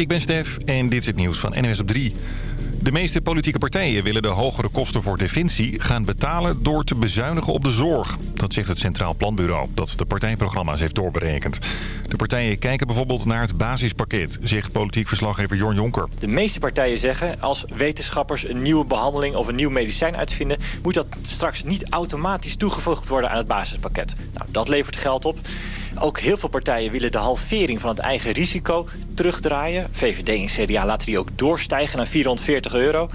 ik ben Stef en dit is het nieuws van NWS op 3. De meeste politieke partijen willen de hogere kosten voor defensie gaan betalen door te bezuinigen op de zorg. Dat zegt het Centraal Planbureau, dat de partijprogramma's heeft doorberekend. De partijen kijken bijvoorbeeld naar het basispakket, zegt politiek verslaggever Jorn Jonker. De meeste partijen zeggen, als wetenschappers een nieuwe behandeling of een nieuw medicijn uitvinden... moet dat straks niet automatisch toegevoegd worden aan het basispakket. Nou, dat levert geld op. Ook heel veel partijen willen de halvering van het eigen risico terugdraaien. VVD en CDA laten die ook doorstijgen naar 440 euro.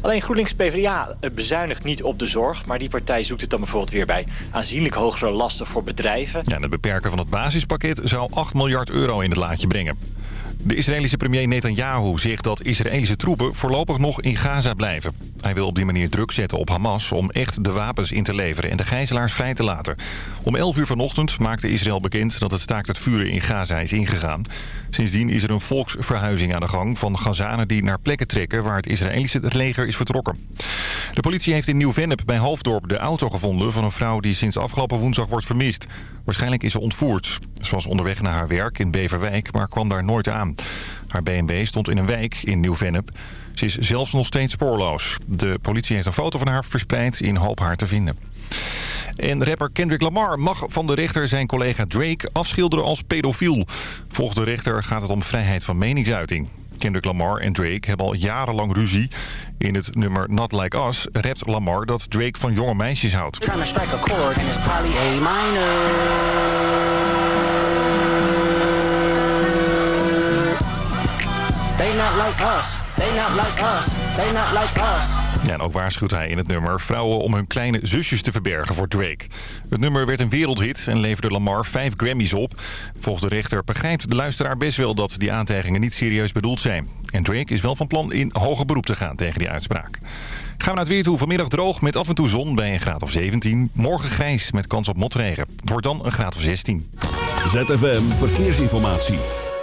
Alleen GroenLinks PvdA bezuinigt niet op de zorg... maar die partij zoekt het dan bijvoorbeeld weer bij aanzienlijk hogere lasten voor bedrijven. Het beperken van het basispakket zou 8 miljard euro in het laadje brengen. De Israëlische premier Netanyahu zegt dat Israëlische troepen voorlopig nog in Gaza blijven. Hij wil op die manier druk zetten op Hamas om echt de wapens in te leveren en de gijzelaars vrij te laten. Om 11 uur vanochtend maakte Israël bekend dat het staakt het vuren in Gaza is ingegaan. Sindsdien is er een volksverhuizing aan de gang van Gazanen die naar plekken trekken waar het Israëlische leger is vertrokken. De politie heeft in Nieuw-Vennep bij Hoofddorp de auto gevonden van een vrouw die sinds afgelopen woensdag wordt vermist. Waarschijnlijk is ze ontvoerd. Ze was onderweg naar haar werk in Beverwijk, maar kwam daar nooit aan. Haar BMW stond in een wijk in Nieuw-Vennep. Ze is zelfs nog steeds spoorloos. De politie heeft een foto van haar verspreid in hoop haar te vinden. En rapper Kendrick Lamar mag van de rechter zijn collega Drake afschilderen als pedofiel. Volgens de rechter gaat het om vrijheid van meningsuiting. Kendrick Lamar en Drake hebben al jarenlang ruzie. In het nummer Not Like Us rapt Lamar dat Drake van jonge meisjes houdt. They not like us. They not like us. They not like us. Ja, en ook waarschuwt hij in het nummer vrouwen om hun kleine zusjes te verbergen voor Drake. Het nummer werd een wereldhit en leverde Lamar vijf Grammys op. Volgens de rechter begrijpt de luisteraar best wel dat die aantijgingen niet serieus bedoeld zijn. En Drake is wel van plan in hoger beroep te gaan tegen die uitspraak. Gaan we naar het weer toe. Vanmiddag droog met af en toe zon bij een graad of 17. Morgen grijs met kans op motregen. Het wordt dan een graad of 16. ZFM Verkeersinformatie.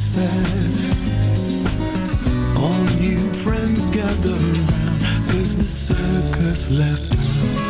said All new friends gathered around, cause the circus left.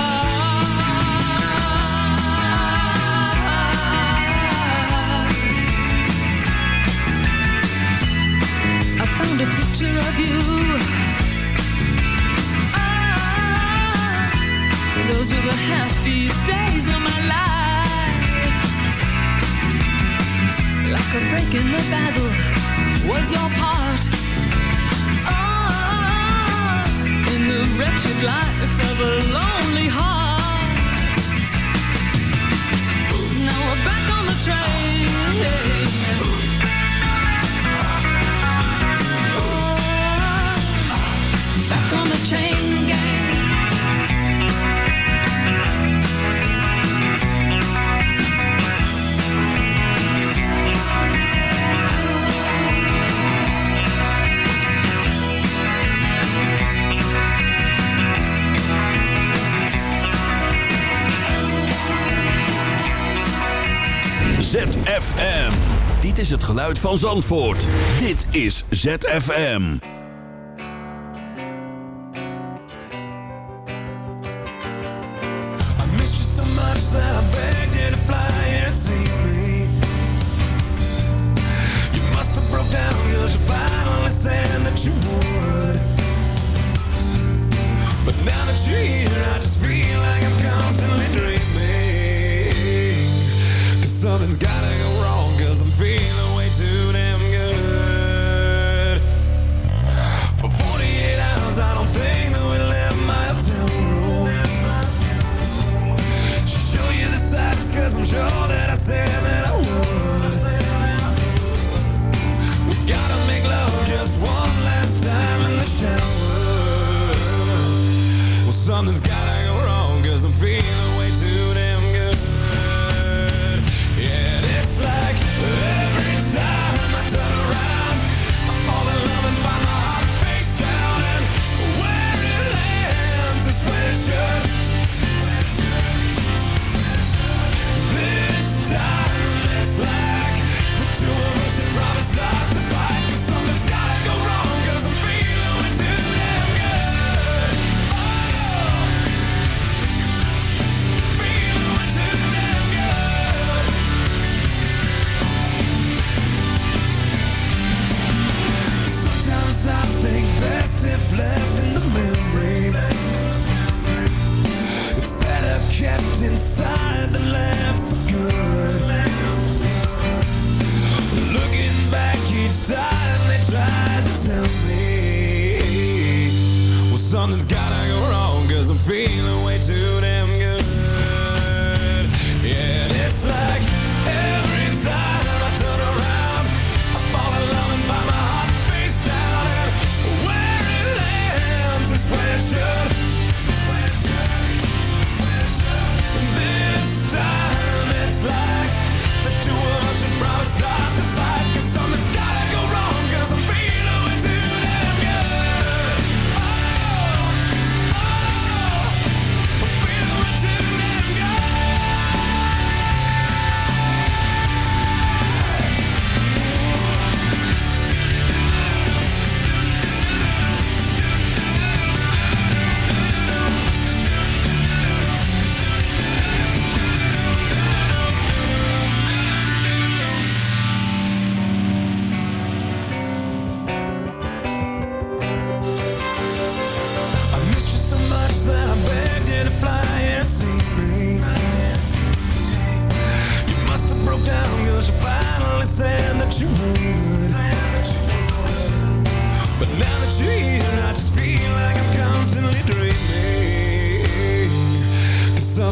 picture of you. Oh, those were the happiest days of my life. Like a break in the battle was your part. Oh, in the wretched life of a lone. ZFM. Dit is het geluid van Zandvoort. Dit is ZFM.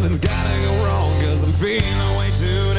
something's gotta go wrong Cause I'm feeling way too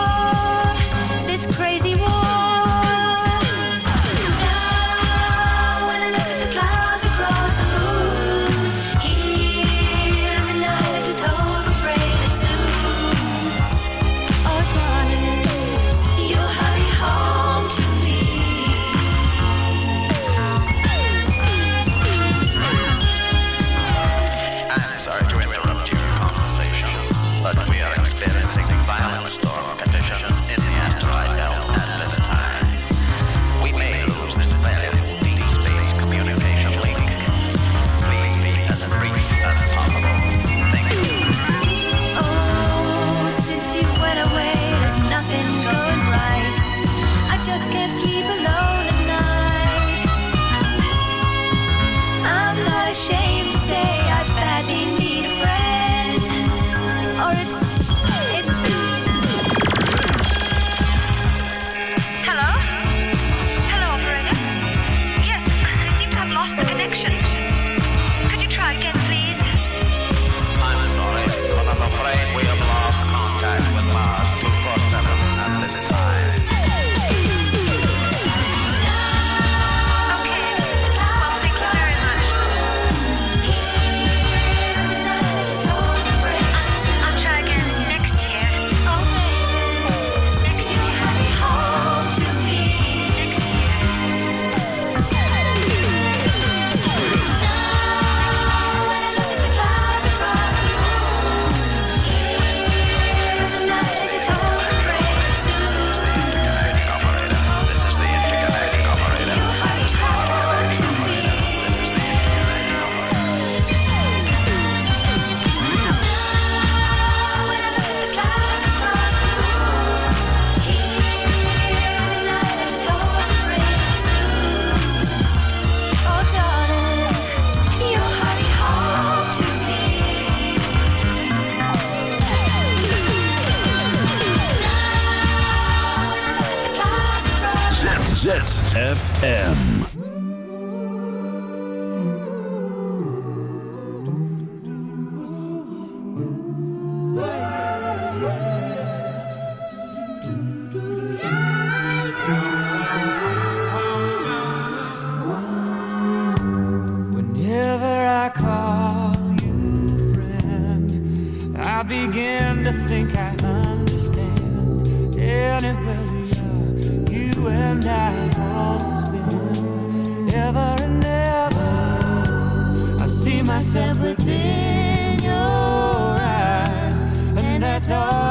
I understand. Anywhere we are, you and I have always been. Ever and ever, I see myself within your eyes, and that's all.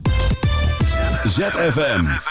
ZFM.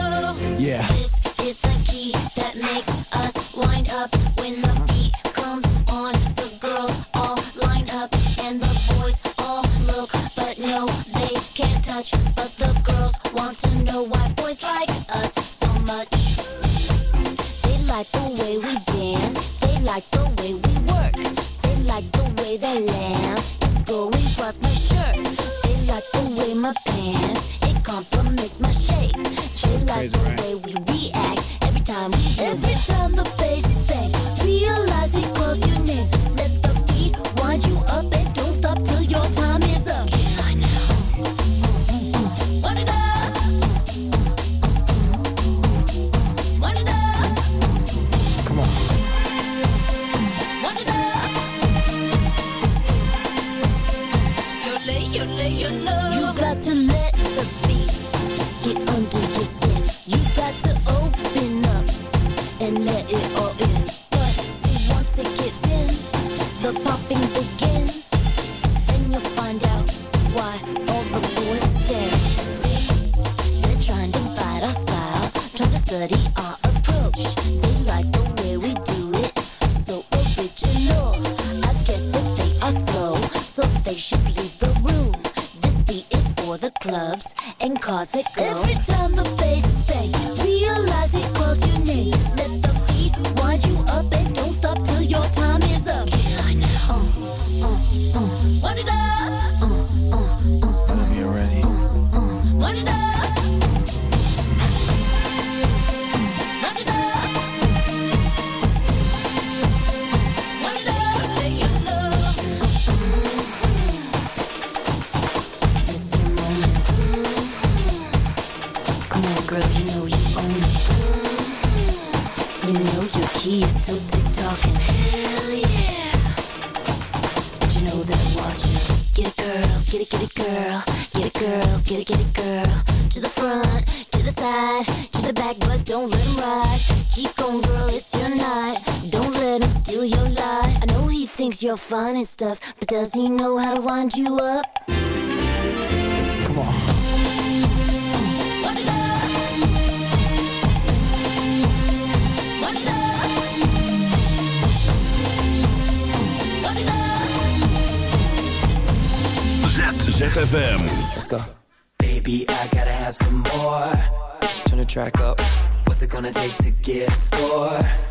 clubs and cause it glow. Every time the want stuff, but does he know how to wind you up? ZFM. Let's go. Baby, I gotta have some more. Turn the track up. What's it gonna take to get a score?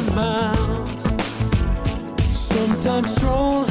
Sometimes strolling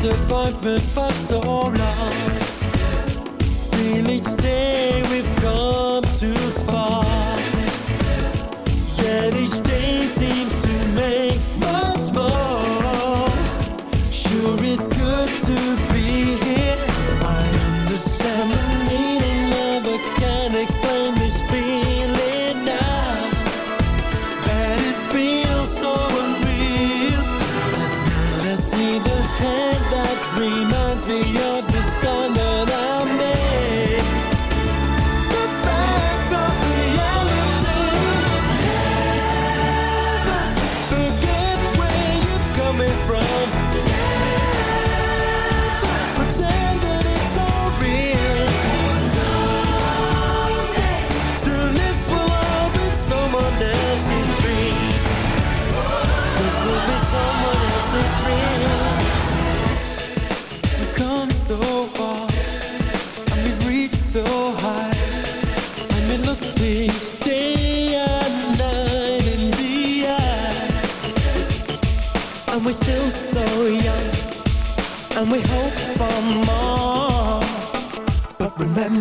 disappointment for so long. Feel each day we've come too far.